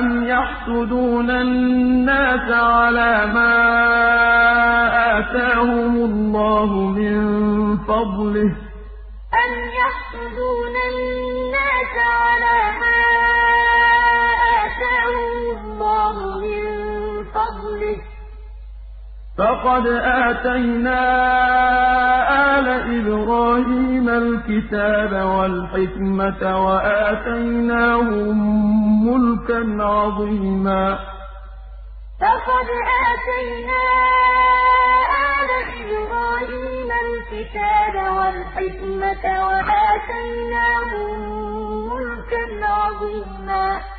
أَمْ يَحْسُدُونَ النَّاسَ عَلَىٰ مَا آتَاهُمُ اللَّهُ مِن فَضْلِهِ ۖ فَقَدْ آتَيْنَا آلَ إِبْرَاهِيمَ الْكِتَابَ وَالْحِكْمَةَ وَآتَيْنَاهُم مُّلْكًا عَظِيمًا. وَلَقَدْ آتَيْنَا آلَ إِبْرَاهِيمَ الْكِتَابَ وَالْحِكْمَةَ وَآتَيْنَاهُم مُّلْكًا عَظِيمًا.